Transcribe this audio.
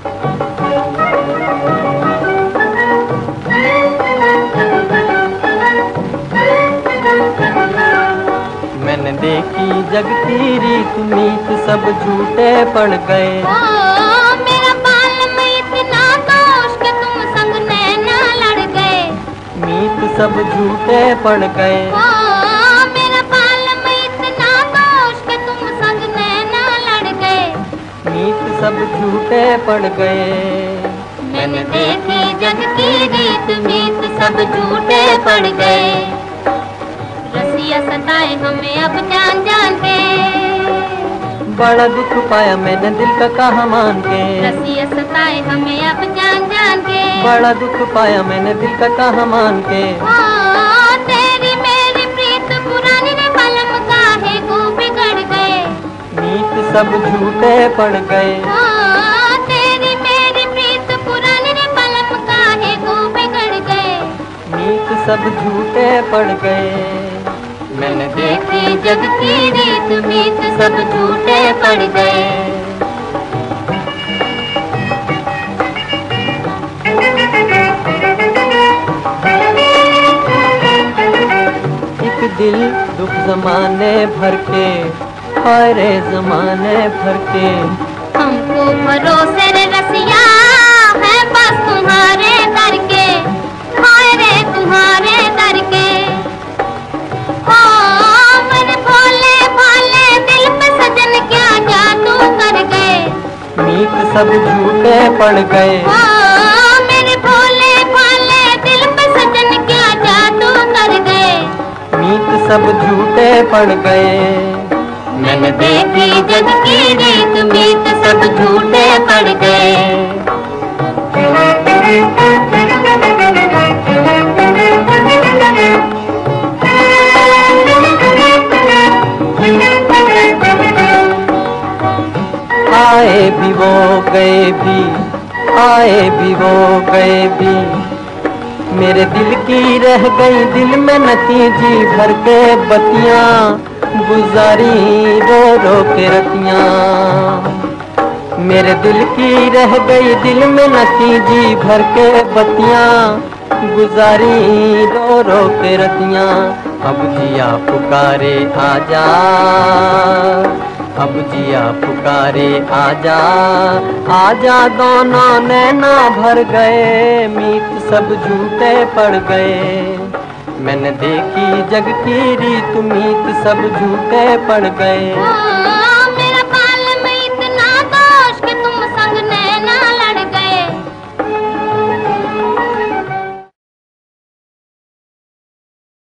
میں نے دیکھی جگتی ریت میت سب جھوٹے پڑ گئے او میرا بالم اتنا دوش کہ تم سنگ نینا لڑ گئے میت سب جھوٹے پڑ گئے سب جھوٹے پڑ گئے۔ میں نے دیکھی جگ کی ریت میت سب جھوٹے پڑ گئے۔ رسیا ستائے ہمیں اب جان جان کے۔ بڑا دکھ پایا میں نے دل کا کہا مان کے۔ رسیا ستائے ہمیں اب جان جان کے۔ بڑا دکھ پایا میں نے دل کا کہا مان کے۔ سب جھوٹے پڑ گئے۔ او تیری میری پریت پرانی نے پلم کو بگڑ گئے۔ میت سب جھوٹے پڑ گئے۔ میں نے دیکھی جگ کی ریت میت سب جھوٹے پڑ گئے۔ ایک دل دکھ زمانے بھر کے ہارے زمانے بھر کے۔ ہم کو بھروسے رسیا ہے بس تمہارے در کے۔ ہائے رے تمہارے در کے۔ او میرے بھولے بھولے دل پہ سجن کیا جادو کر گئے۔ میت سب جھوٹے پڑ گئے۔ او میرے بھولے بھولے دل پہ سجن کیا جادو کر گئے۔ میت سب جھوٹے پڑ گئے۔ میں نے دیکھی جگ کی ریت میت سب جھوٹے پڑ گئے آئے بھی وہ گئے بھی آئے بھی وہ گئے بھی میرے دل کی رہ گئی دل میں نتیجی بھر کے بتیاں۔ گزاری رو رو کے رتیاں۔ میرے دل کی رہ گئی دل میں نتیجی بھر کے بتیاں۔ گزاری رو رو کے رتیاں۔ اب جیا پکارے آ جا۔ اب جیا پکارے آ جا آ جا دونوں نینا بھر گئے میت سب جھوٹے پڑ گئے۔ میں نے دیکھی جگ کی ریت میت سب جھوٹے پڑ گئے۔